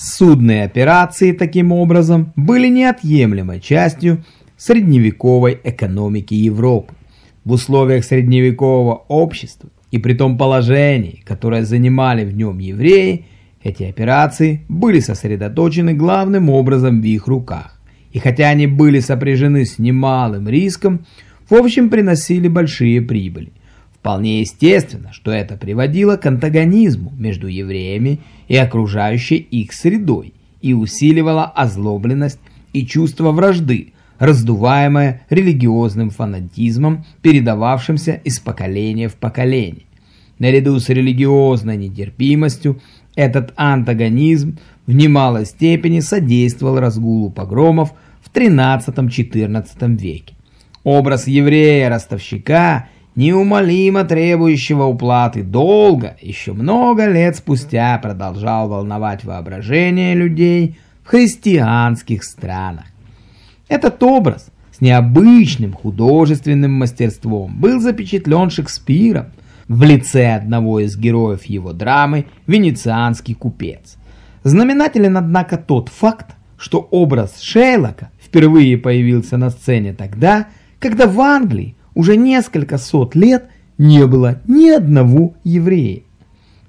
Судные операции, таким образом, были неотъемлемой частью средневековой экономики Европы. В условиях средневекового общества и при том положении, которое занимали в нем евреи, эти операции были сосредоточены главным образом в их руках. И хотя они были сопряжены с немалым риском, в общем приносили большие прибыли. Вполне естественно, что это приводило к антагонизму между евреями и окружающей их средой и усиливало озлобленность и чувство вражды, раздуваемое религиозным фанатизмом, передававшимся из поколения в поколение. Наряду с религиозной нетерпимостью этот антагонизм в немалой степени содействовал разгулу погромов в XIII-XIV веке. Образ еврея-ростовщика, неумолимо требующего уплаты долга, еще много лет спустя продолжал волновать воображение людей в христианских странах. Этот образ с необычным художественным мастерством был запечатлен Шекспиром в лице одного из героев его драмы «Венецианский купец». Знаменателен, однако, тот факт, что образ Шейлока впервые появился на сцене тогда, когда в Англии уже несколько сот лет не было ни одного еврея.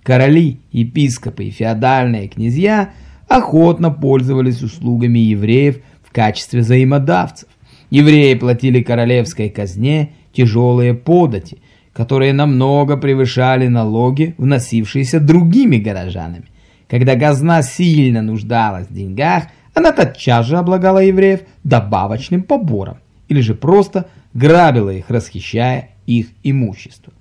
Короли, епископы и феодальные князья охотно пользовались услугами евреев в качестве взаимодавцев. Евреи платили королевской казне тяжелые подати, которые намного превышали налоги, вносившиеся другими горожанами. Когда казна сильно нуждалась в деньгах, она тотчас же облагала евреев добавочным побором или же просто грабила их, расхищая их имущество.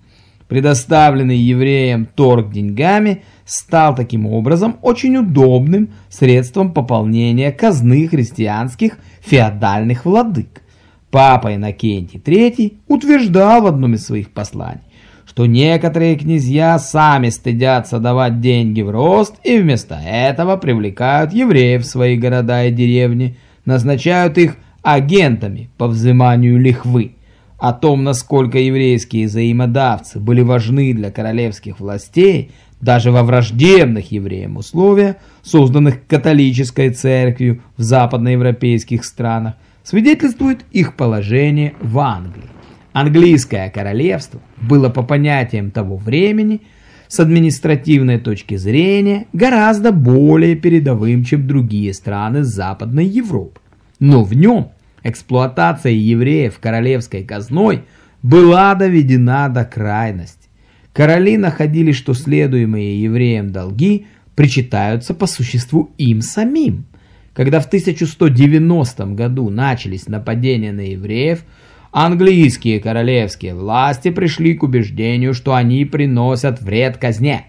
Предоставленный евреям торг деньгами стал таким образом очень удобным средством пополнения казны христианских феодальных владык. Папа Иннокентий III утверждал в одном из своих посланий, что некоторые князья сами стыдятся давать деньги в рост и вместо этого привлекают евреев в свои города и деревни, назначают их агентами по взиманию лихвы. О том, насколько еврейские взаимодавцы были важны для королевских властей, даже во враждебных евреям условиях, созданных католической церковью в западноевропейских странах, свидетельствует их положение в Англии. Английское королевство было по понятиям того времени с административной точки зрения гораздо более передовым, чем другие страны Западной Европы. Но в нем эксплуатация евреев королевской казной была доведена до крайности. Короли находили, что следуемые евреям долги причитаются по существу им самим. Когда в 1190 году начались нападения на евреев, английские королевские власти пришли к убеждению, что они приносят вред казне.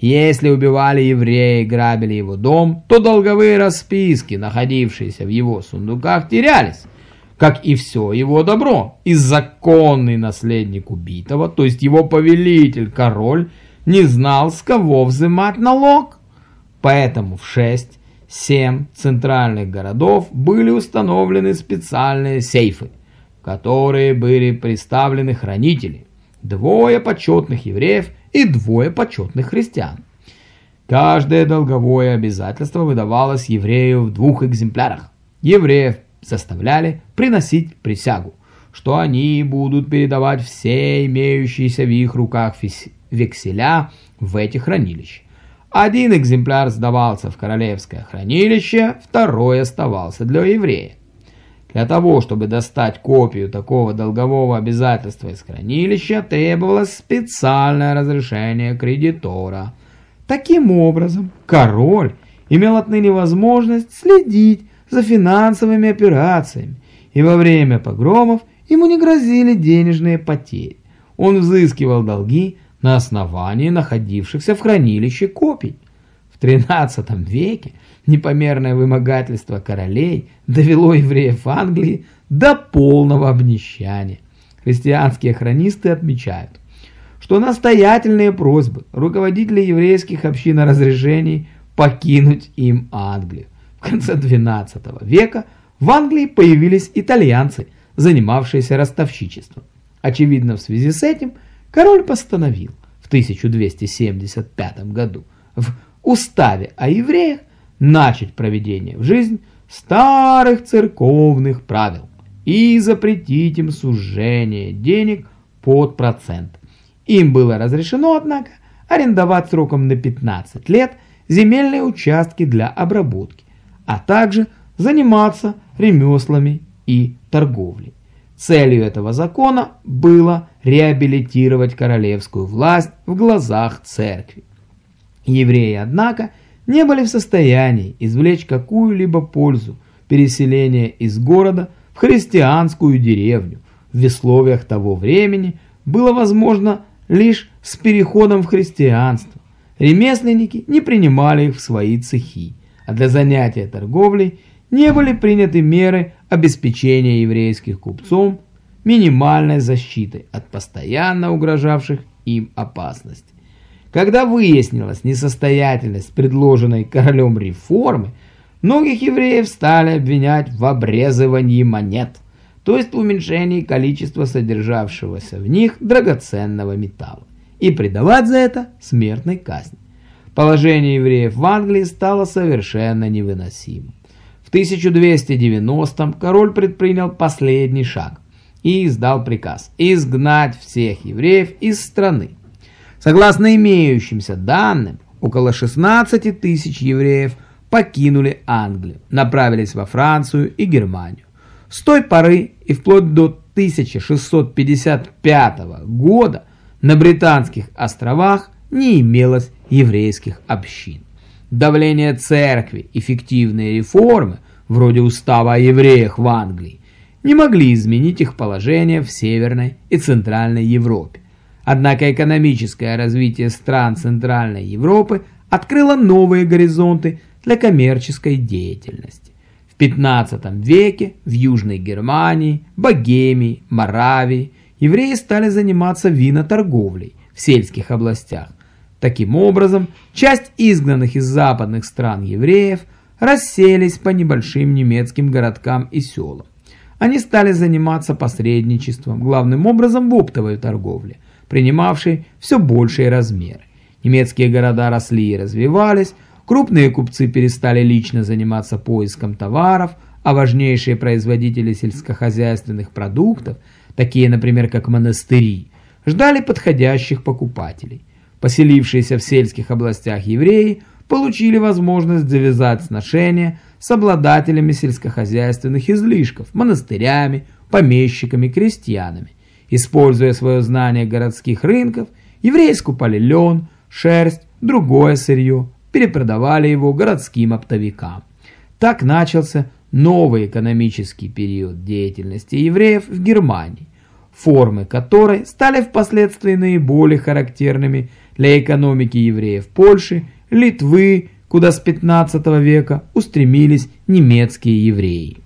Если убивали еврея и грабили его дом, то долговые расписки, находившиеся в его сундуках, терялись, как и все его добро. И законный наследник убитого, то есть его повелитель, король, не знал, с кого взимать налог. Поэтому в 6-7 центральных городов были установлены специальные сейфы, которые были представлены хранители, двое почетных евреев – и двое почетных христиан. Каждое долговое обязательство выдавалось еврею в двух экземплярах. Евреев заставляли приносить присягу, что они будут передавать все имеющиеся в их руках векселя в эти хранилища. Один экземпляр сдавался в королевское хранилище, второй оставался для еврея. Для того, чтобы достать копию такого долгового обязательства из хранилища, требовалось специальное разрешение кредитора. Таким образом, король имел отныне возможность следить за финансовыми операциями, и во время погромов ему не грозили денежные потери. Он взыскивал долги на основании находившихся в хранилище копий. В XIII веке непомерное вымогательство королей довело евреев Англии до полного обнищания. Христианские хронисты отмечают, что настоятельные просьбы руководителей еврейских общин о разрешении покинуть им Англию. В конце XII века в Англии появились итальянцы, занимавшиеся ростовщичеством. Очевидно, в связи с этим король постановил в 1275 году в уставе о евреях начать проведение в жизнь старых церковных правил и запретить им сужение денег под процент. Им было разрешено, однако, арендовать сроком на 15 лет земельные участки для обработки, а также заниматься ремеслами и торговлей. Целью этого закона было реабилитировать королевскую власть в глазах церкви. Евреи, однако, не были в состоянии извлечь какую-либо пользу переселения из города в христианскую деревню. В условиях того времени было возможно лишь с переходом в христианство. Ремесленники не принимали их в свои цехи, а для занятия торговлей не были приняты меры обеспечения еврейских купцов минимальной защитой от постоянно угрожавших им опасностей. Когда выяснилась несостоятельность предложенной королем реформы, многих евреев стали обвинять в обрезывании монет, то есть в уменьшении количества содержавшегося в них драгоценного металла, и предавать за это смертной казни. Положение евреев в Англии стало совершенно невыносимым. В 1290-м король предпринял последний шаг и издал приказ изгнать всех евреев из страны. Согласно имеющимся данным, около 16 тысяч евреев покинули Англию, направились во Францию и Германию. С той поры и вплоть до 1655 года на Британских островах не имелось еврейских общин. Давление церкви, эффективные реформы, вроде устава о евреях в Англии, не могли изменить их положение в Северной и Центральной Европе. Однако экономическое развитие стран Центральной Европы открыло новые горизонты для коммерческой деятельности. В 15 веке в Южной Германии, Богемии, Моравии евреи стали заниматься виноторговлей в сельских областях. Таким образом, часть изгнанных из западных стран евреев расселись по небольшим немецким городкам и селам. Они стали заниматься посредничеством, главным образом в оптовой торговле – принимавший все большие размеры. Немецкие города росли и развивались, крупные купцы перестали лично заниматься поиском товаров, а важнейшие производители сельскохозяйственных продуктов, такие, например, как монастыри, ждали подходящих покупателей. Поселившиеся в сельских областях евреи получили возможность завязать сношения с обладателями сельскохозяйственных излишков, монастырями, помещиками, крестьянами. Используя свое знание городских рынков, евреи скупали лен, шерсть, другое сырье, перепродавали его городским оптовикам. Так начался новый экономический период деятельности евреев в Германии, формы которой стали впоследствии наиболее характерными для экономики евреев Польши, Литвы, куда с 15 века устремились немецкие евреи.